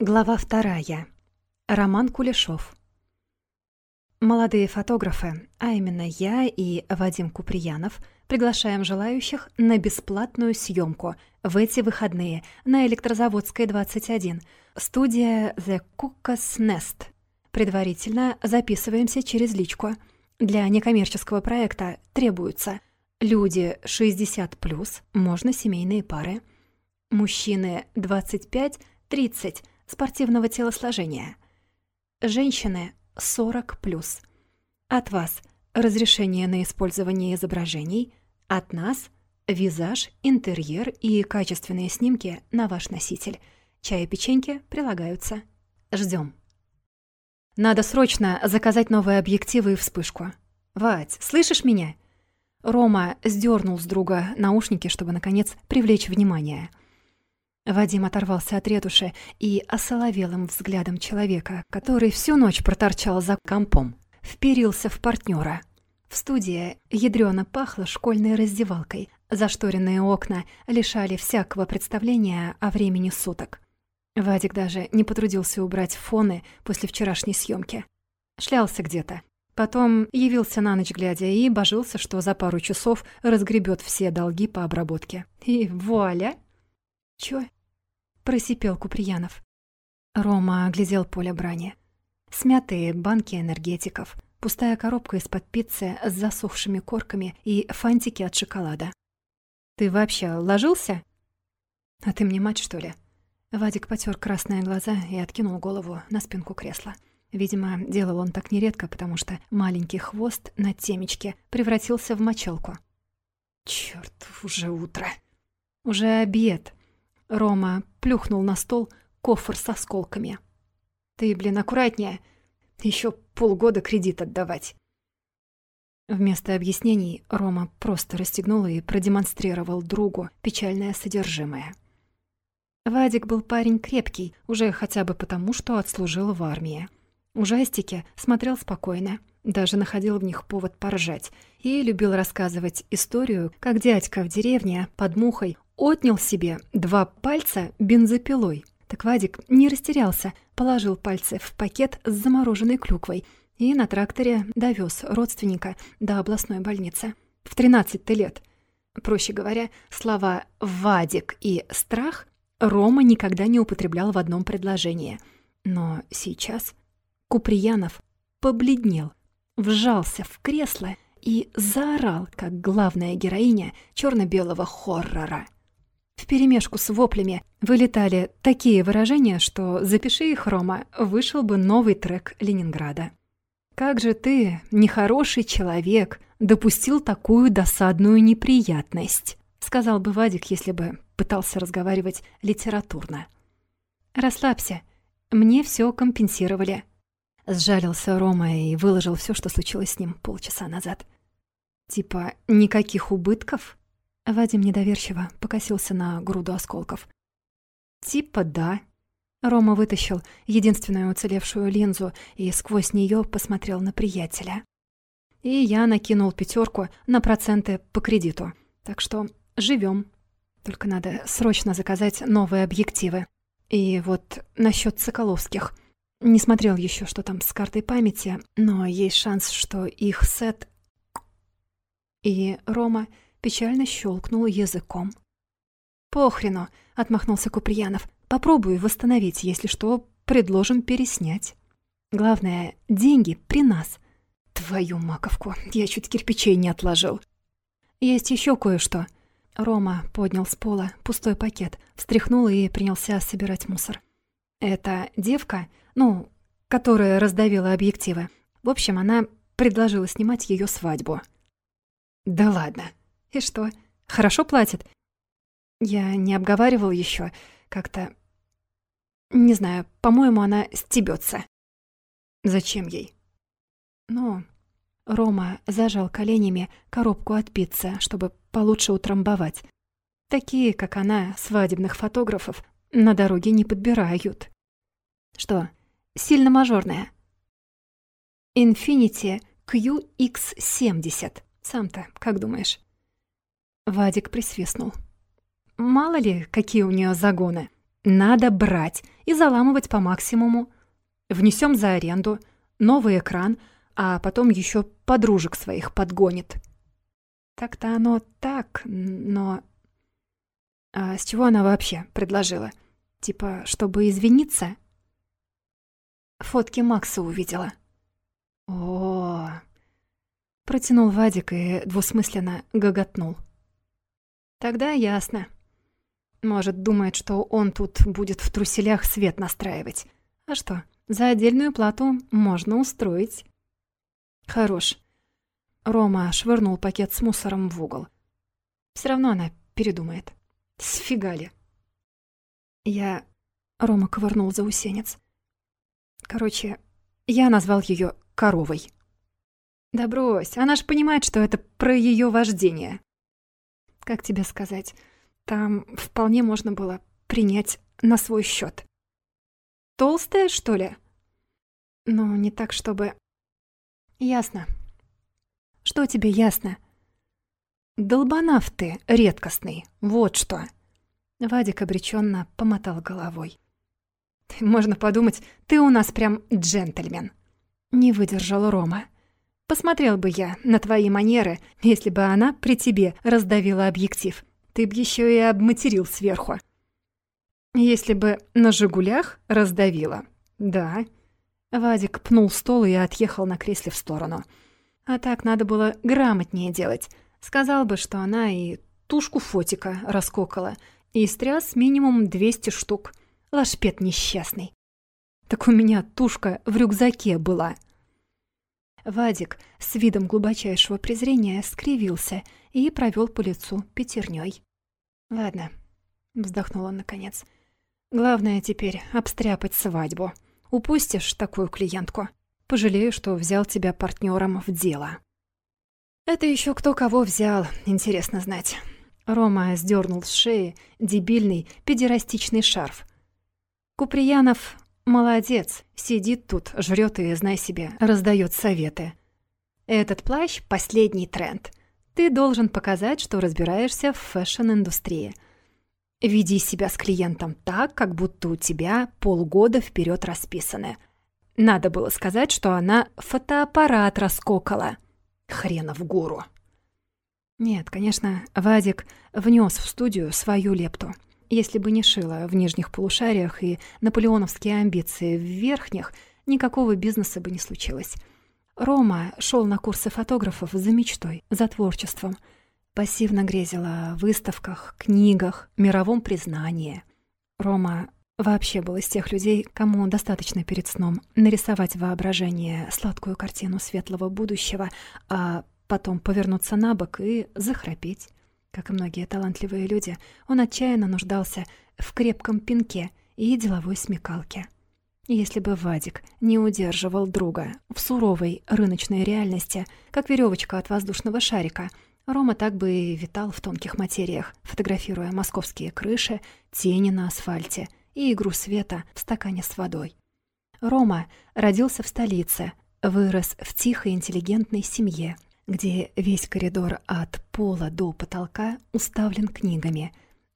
Глава вторая. Роман Кулешов. Молодые фотографы, а именно я и Вадим Куприянов, приглашаем желающих на бесплатную съемку в эти выходные на Электрозаводской 21, студия The Cuckoo's Nest. Предварительно записываемся через личку. Для некоммерческого проекта требуются люди 60+, можно семейные пары, мужчины 25-30 спортивного телосложения, женщины 40+. От вас разрешение на использование изображений, от нас визаж, интерьер и качественные снимки на ваш носитель. Чай и печеньки прилагаются. Ждем. Надо срочно заказать новые объективы и вспышку. Вать, слышишь меня? Рома сдернул с друга наушники, чтобы, наконец, привлечь внимание. Вадим оторвался от ретуши и осоловелым взглядом человека, который всю ночь проторчал за компом, вперился в партнера. В студии ядрёно пахло школьной раздевалкой. Зашторенные окна лишали всякого представления о времени суток. Вадик даже не потрудился убрать фоны после вчерашней съемки. Шлялся где-то, Потом явился на ночь глядя и божился, что за пару часов разгребет все долги по обработке. И вуаля! Чё? Просипел Куприянов. Рома оглядел поле брани. Смятые банки энергетиков, пустая коробка из-под пиццы с засохшими корками и фантики от шоколада. «Ты вообще ложился?» «А ты мне мать, что ли?» Вадик потер красные глаза и откинул голову на спинку кресла. Видимо, делал он так нередко, потому что маленький хвост на темечке превратился в мочалку. Чёрт, уже утро. Уже обед. Рома плюхнул на стол кофр с осколками. «Ты, блин, аккуратнее. Еще полгода кредит отдавать». Вместо объяснений Рома просто расстегнул и продемонстрировал другу печальное содержимое. Вадик был парень крепкий, уже хотя бы потому, что отслужил в армии. Ужастики смотрел спокойно, даже находил в них повод поржать, и любил рассказывать историю, как дядька в деревне под мухой отнял себе два пальца бензопилой. Так Вадик не растерялся, положил пальцы в пакет с замороженной клюквой и на тракторе довез родственника до областной больницы. В 13 лет. Проще говоря, слова «Вадик» и «страх» Рома никогда не употреблял в одном предложении. Но сейчас Куприянов побледнел, вжался в кресло и заорал, как главная героиня черно-белого хоррора. Вперемешку с воплями вылетали такие выражения, что «Запиши их, Рома» вышел бы новый трек Ленинграда. «Как же ты, нехороший человек, допустил такую досадную неприятность», сказал бы Вадик, если бы пытался разговаривать литературно. «Расслабься, мне все компенсировали», Сжалился Рома и выложил все, что случилось с ним полчаса назад. «Типа, никаких убытков?» Вадим недоверчиво покосился на груду осколков. «Типа да». Рома вытащил единственную уцелевшую линзу и сквозь нее посмотрел на приятеля. И я накинул пятерку на проценты по кредиту. Так что живем. Только надо срочно заказать новые объективы. И вот насчет Соколовских — не смотрел еще, что там с картой памяти, но есть шанс, что их сет... И Рома печально щелкнул языком. «Похрену!» — отмахнулся Куприянов. «Попробую восстановить, если что, предложим переснять. Главное, деньги при нас. Твою маковку, я чуть кирпичей не отложил. Есть еще кое-что». Рома поднял с пола пустой пакет, встряхнул и принялся собирать мусор. «Эта девка ну, которая раздавила объективы. В общем, она предложила снимать ее свадьбу. Да ладно. И что? Хорошо платит? Я не обговаривал еще. Как-то... Не знаю, по-моему, она стебется. Зачем ей? Ну, Рома зажал коленями коробку от пиццы, чтобы получше утрамбовать. Такие, как она, свадебных фотографов, на дороге не подбирают. Что, сильно мажорная. Infiniti QX70. Сам-то как думаешь? Вадик присвистнул. Мало ли, какие у нее загоны. Надо брать и заламывать по максимуму. Внесем за аренду, новый экран, а потом еще подружек своих подгонит. Так-то оно так, но... А с чего она вообще предложила? Типа, чтобы извиниться? Фотки Макса увидела. О, протянул Вадик и двусмысленно гоготнул. Тогда ясно. Может, думает, что он тут будет в труселях свет настраивать. А что, за отдельную плату можно устроить. Хорош. Рома швырнул пакет с мусором в угол. Все равно она передумает. Сфига ли? Я... Рома ковырнул заусенец. Короче, я назвал ее коровой. Да брось, она ж понимает, что это про ее вождение. Как тебе сказать? Там вполне можно было принять на свой счет. Толстая, что ли? Ну, не так, чтобы... Ясно. Что тебе ясно? Долбанав ты, редкостный, вот что. Вадик обреченно помотал головой. Можно подумать, ты у нас прям джентльмен. Не выдержал Рома. Посмотрел бы я на твои манеры, если бы она при тебе раздавила объектив. Ты б еще и обматерил сверху. Если бы на «Жигулях» раздавила. Да. Вадик пнул стол и отъехал на кресле в сторону. А так надо было грамотнее делать. Сказал бы, что она и тушку фотика раскокала, и стряс минимум 200 штук. Лашпет несчастный. Так у меня тушка в рюкзаке была. Вадик с видом глубочайшего презрения скривился и провел по лицу пятерней. «Ладно», — вздохнул он наконец. «Главное теперь обстряпать свадьбу. Упустишь такую клиентку. Пожалею, что взял тебя партнером в дело». «Это еще кто кого взял, интересно знать». Рома сдернул с шеи дебильный педерастичный шарф. Куприянов Молодец, сидит тут, жрет и, знай себе, раздает советы. Этот плащ — последний тренд. Ты должен показать, что разбираешься в фэшн-индустрии. Веди себя с клиентом так, как будто у тебя полгода вперед расписаны. Надо было сказать, что она фотоаппарат раскокала. Хренов гуру. Нет, конечно, Вадик внес в студию свою лепту — если бы не шила в нижних полушариях и наполеоновские амбиции в верхних, никакого бизнеса бы не случилось. Рома шел на курсы фотографов за мечтой, за творчеством. Пассивно грезила о выставках, книгах, мировом признании. Рома вообще был из тех людей, кому достаточно перед сном нарисовать воображение сладкую картину светлого будущего, а потом повернуться на бок и захрапеть. Как и многие талантливые люди, он отчаянно нуждался в крепком пинке и деловой смекалке. Если бы Вадик не удерживал друга в суровой рыночной реальности, как веревочка от воздушного шарика, Рома так бы и витал в тонких материях, фотографируя московские крыши, тени на асфальте и игру света в стакане с водой. Рома родился в столице, вырос в тихой интеллигентной семье – где весь коридор от пола до потолка уставлен книгами,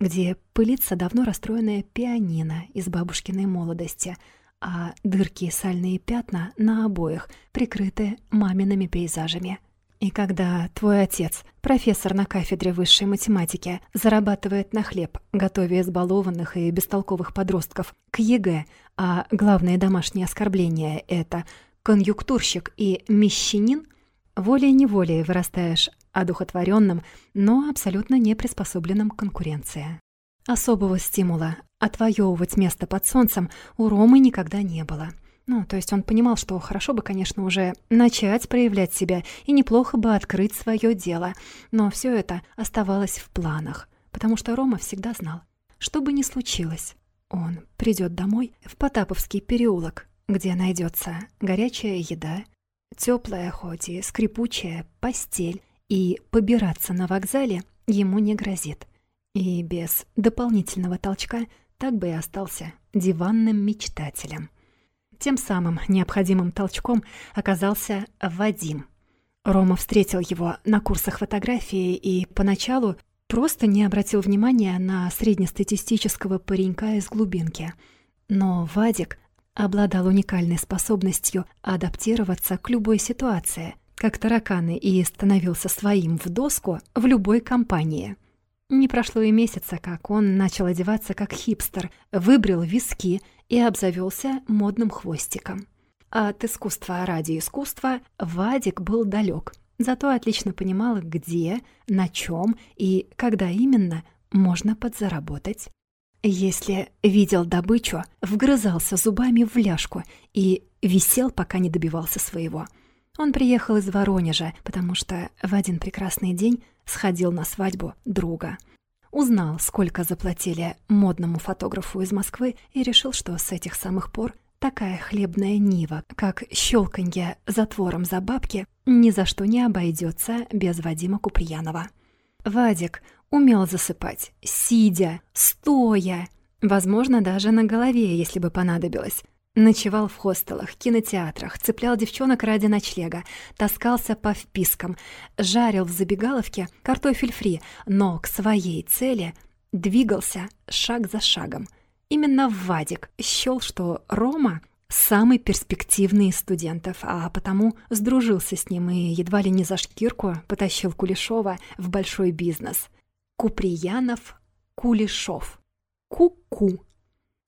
где пылится давно расстроенная пианино из бабушкиной молодости, а дырки и сальные пятна на обоях прикрыты мамиными пейзажами. И когда твой отец, профессор на кафедре высшей математики, зарабатывает на хлеб, готовя избалованных и бестолковых подростков к ЕГЭ, а главное домашнее оскорбление — это конъюнктурщик и мещанин — волей-неволей вырастаешь одухотворенным, но абсолютно не приспособленным к конкуренции. Особого стимула отвоевывать место под солнцем у Ромы никогда не было. Ну, то есть он понимал, что хорошо бы, конечно, уже начать проявлять себя и неплохо бы открыть свое дело, но все это оставалось в планах, потому что Рома всегда знал, что бы ни случилось, он придет домой в Потаповский переулок, где найдется горячая еда, Теплая, хоть и скрипучая, постель, и побираться на вокзале ему не грозит. И без дополнительного толчка так бы и остался диванным мечтателем. Тем самым необходимым толчком оказался Вадим. Рома встретил его на курсах фотографии и поначалу просто не обратил внимания на среднестатистического паренька из глубинки. Но Вадик обладал уникальной способностью адаптироваться к любой ситуации, как тараканы, и становился своим в доску в любой компании. Не прошло и месяца, как он начал одеваться как хипстер, выбрил виски и обзавелся модным хвостиком. От искусства ради искусства Вадик был далек, зато отлично понимал, где, на чем и когда именно можно подзаработать. Если видел добычу, вгрызался зубами в ляжку и висел, пока не добивался своего. Он приехал из Воронежа, потому что в один прекрасный день сходил на свадьбу друга. Узнал, сколько заплатили модному фотографу из Москвы и решил, что с этих самых пор такая хлебная нива, как щелканье затвором за бабки, ни за что не обойдется без Вадима Куприянова. Вадик умел засыпать, сидя, стоя, возможно, даже на голове, если бы понадобилось. Ночевал в хостелах, кинотеатрах, цеплял девчонок ради ночлега, таскался по впискам, жарил в забегаловке картофель фри, но к своей цели двигался шаг за шагом. Именно Вадик счёл, что Рома самый перспективный из студентов, а потому сдружился с ним и едва ли не за шкирку потащил Кулешова в большой бизнес. Куприянов Кулешов. Ку-ку.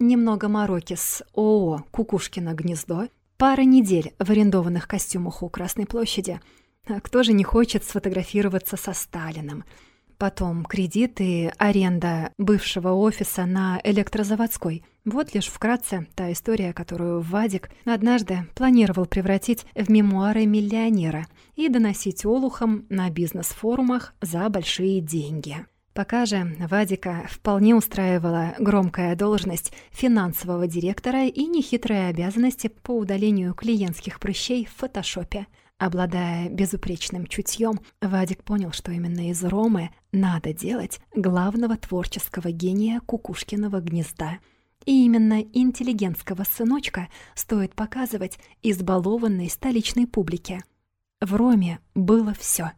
Немного мороки с ООО «Кукушкино гнездо», пара недель в арендованных костюмах у Красной площади. А кто же не хочет сфотографироваться со Сталиным? Потом кредит и аренда бывшего офиса на электрозаводской. Вот лишь вкратце та история, которую Вадик однажды планировал превратить в мемуары миллионера и доносить олухам на бизнес-форумах за большие деньги. Пока же Вадика вполне устраивала громкая должность финансового директора и нехитрые обязанности по удалению клиентских прыщей в фотошопе. Обладая безупречным чутьем, Вадик понял, что именно из Ромы надо делать главного творческого гения Кукушкиного гнезда. И именно интеллигентского сыночка стоит показывать избалованной столичной публике. В Роме было все: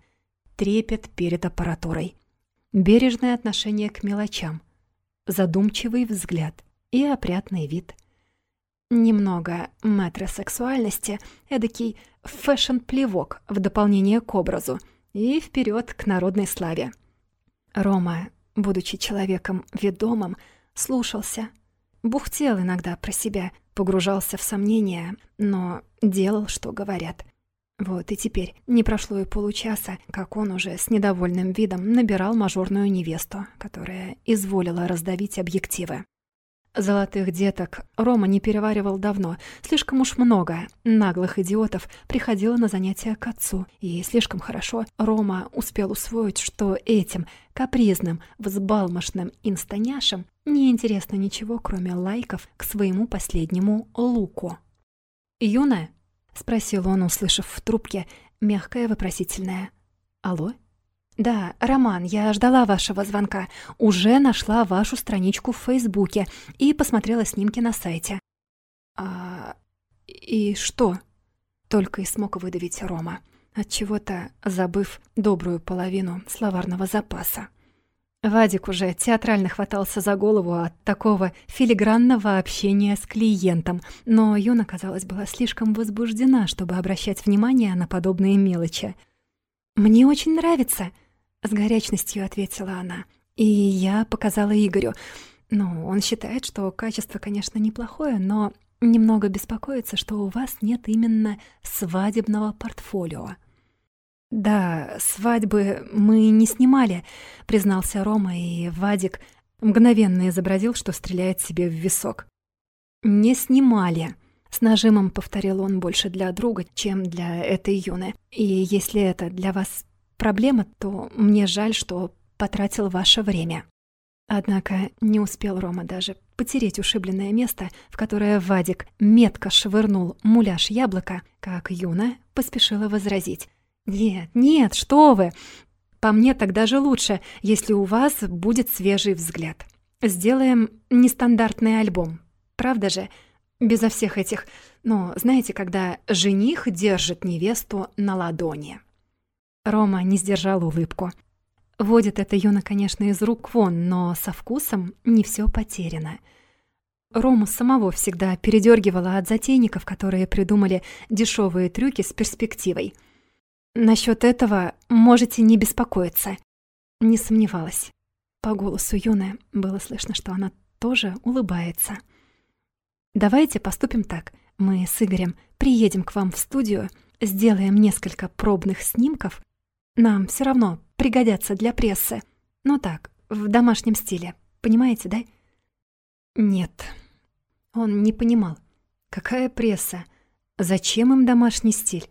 Трепет перед аппаратурой, бережное отношение к мелочам, задумчивый взгляд и опрятный вид. Немного метросексуальности, эдакий фэшн-плевок в дополнение к образу и вперед к народной славе. Рома, будучи человеком ведомым, слушался, бухтел иногда про себя, погружался в сомнения, но делал, что говорят — вот и теперь не прошло и получаса, как он уже с недовольным видом набирал мажорную невесту, которая изволила раздавить объективы. Золотых деток Рома не переваривал давно. Слишком уж много наглых идиотов приходило на занятия к отцу. И слишком хорошо Рома успел усвоить, что этим капризным, взбалмошным инстаняшам неинтересно ничего, кроме лайков к своему последнему луку. Юная — спросил он, услышав в трубке мягкое вопросительное. «Алло?» «Да, Роман, я ждала вашего звонка. Уже нашла вашу страничку в Фейсбуке и посмотрела снимки на сайте». «А... и что?» Только и смог выдавить Рома, отчего-то забыв добрую половину словарного запаса. Вадик уже театрально хватался за голову от такого филигранного общения с клиентом, но Юна, казалось, была слишком возбуждена, чтобы обращать внимание на подобные мелочи. «Мне очень нравится», — с горячностью ответила она. И я показала Игорю. Ну, он считает, что качество, конечно, неплохое, но немного беспокоится, что у вас нет именно свадебного портфолио. «Да, свадьбы мы не снимали», — признался Рома, и Вадик мгновенно изобразил, что стреляет себе в висок. «Не снимали», — с нажимом повторил он больше для друга, чем для этой юны. «И если это для вас проблема, то мне жаль, что потратил ваше время». Однако не успел Рома даже потереть ушибленное место, в которое Вадик метко швырнул муляж яблока, как Юна поспешила возразить. «Нет, нет, что вы! По мне так даже лучше, если у вас будет свежий взгляд. Сделаем нестандартный альбом. Правда же? Безо всех этих... Ну, знаете, когда жених держит невесту на ладони». Рома не сдержал улыбку. Водит это Юна, конечно, из рук вон, но со вкусом не все потеряно. Рому самого всегда передергивала от затейников, которые придумали дешевые трюки с перспективой. Насчет этого можете не беспокоиться. Не сомневалась. По голосу Юны было слышно, что она тоже улыбается. Давайте поступим так. Мы с Игорем приедем к вам в студию, сделаем несколько пробных снимков. Нам все равно пригодятся для прессы. Ну так, в домашнем стиле. Понимаете, да? Нет. Он не понимал. Какая пресса? Зачем им домашний стиль?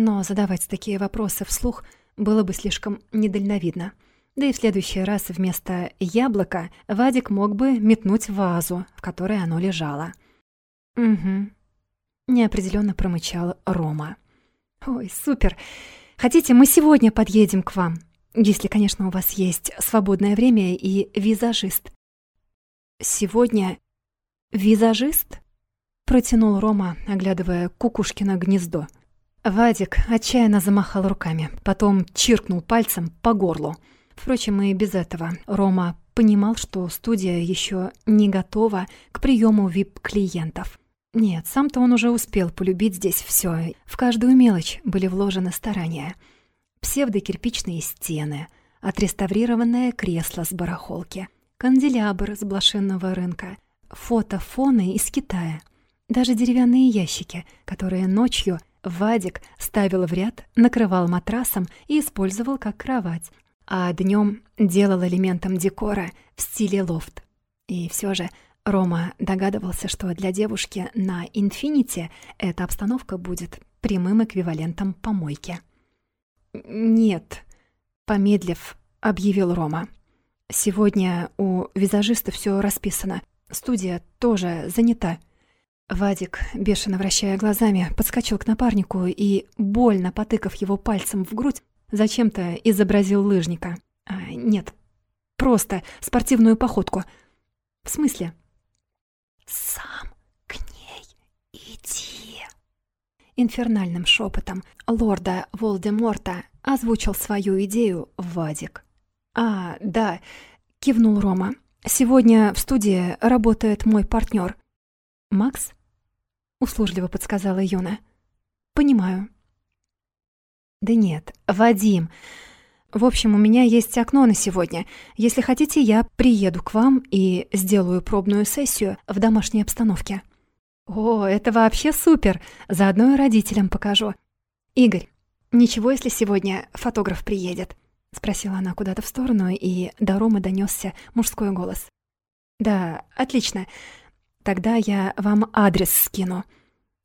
Но задавать такие вопросы вслух было бы слишком недальновидно. Да и в следующий раз вместо яблока Вадик мог бы метнуть вазу, в которой оно лежало. «Угу», — неопределенно промычал Рома. «Ой, супер! Хотите, мы сегодня подъедем к вам? Если, конечно, у вас есть свободное время и визажист». «Сегодня визажист?» — протянул Рома, оглядывая Кукушкино гнездо. Вадик отчаянно замахал руками, потом чиркнул пальцем по горлу — Впрочем, и без этого Рома понимал, что студия еще не готова к приему вип-клиентов. Нет, сам-то он уже успел полюбить здесь все. В каждую мелочь были вложены старания. Псевдокирпичные стены, отреставрированное кресло с барахолки, канделябр с блошинного рынка, фотофоны из Китая, даже деревянные ящики, которые ночью Вадик ставил в ряд, накрывал матрасом и использовал как кровать, а днем делал элементом декора в стиле лофт. И все же Рома догадывался, что для девушки на «Инфинити» эта обстановка будет прямым эквивалентом помойки. «Нет», — помедлив, объявил Рома. «Сегодня у визажиста все расписано. Студия тоже занята». Вадик, бешено вращая глазами, подскочил к напарнику и, больно потыкав его пальцем в грудь, Зачем-то изобразил лыжника. А, нет, просто спортивную походку. В смысле? «Сам к ней иди!» Инфернальным шепотом лорда Волдеморта озвучил свою идею Вадик. «А, да», — кивнул Рома. «Сегодня в студии работает мой партнер. «Макс?» — услужливо подсказала Юна. «Понимаю», «Да нет, Вадим. В общем, у меня есть окно на сегодня. Если хотите, я приеду к вам и сделаю пробную сессию в домашней обстановке». «О, это вообще супер! Заодно и родителям покажу. Игорь, ничего, если сегодня фотограф приедет?» — спросила она куда-то в сторону, и до Ромы донесся мужской голос. «Да, отлично. Тогда я вам адрес скину.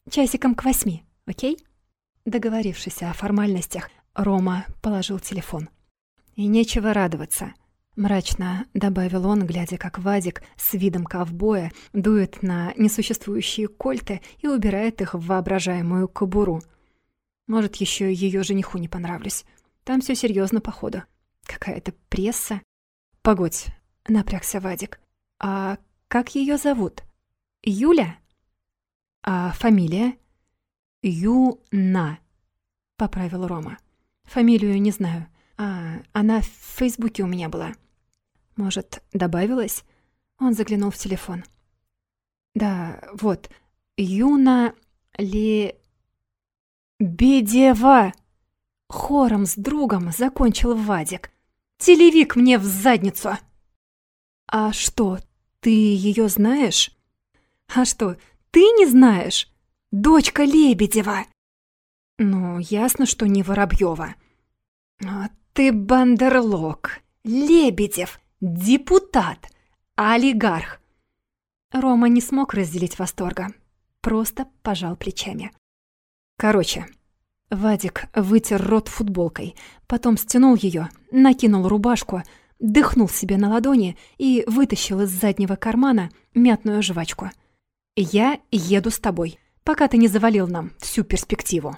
Часиком к восьми, окей?» Договорившись о формальностях, Рома положил телефон. «И нечего радоваться», — мрачно добавил он, глядя, как Вадик с видом ковбоя дует на несуществующие кольты и убирает их в воображаемую кобуру. «Может, еще ее жениху не понравлюсь. Там все серьезно, походу. Какая-то пресса». «Погодь», — напрягся Вадик. «А как ее зовут? Юля? А фамилия?» «Юна», — поправил Рома. «Фамилию не знаю. А, она в Фейсбуке у меня была». «Может, добавилась?» Он заглянул в телефон. «Да, вот. Юна Ли... Бедева!» Хором с другом закончил Вадик. «Телевик мне в задницу!» «А что, ты ее знаешь?» «А что, ты не знаешь?» Дочка Лебедева!» «Ну, ясно, что не Воробьева. «А ты бандерлог, Лебедев, депутат, олигарх!» Рома не смог разделить восторга, просто пожал плечами. Короче, Вадик вытер рот футболкой, потом стянул ее, накинул рубашку, дыхнул себе на ладони и вытащил из заднего кармана мятную жвачку. «Я еду с тобой», пока ты не завалил нам всю перспективу.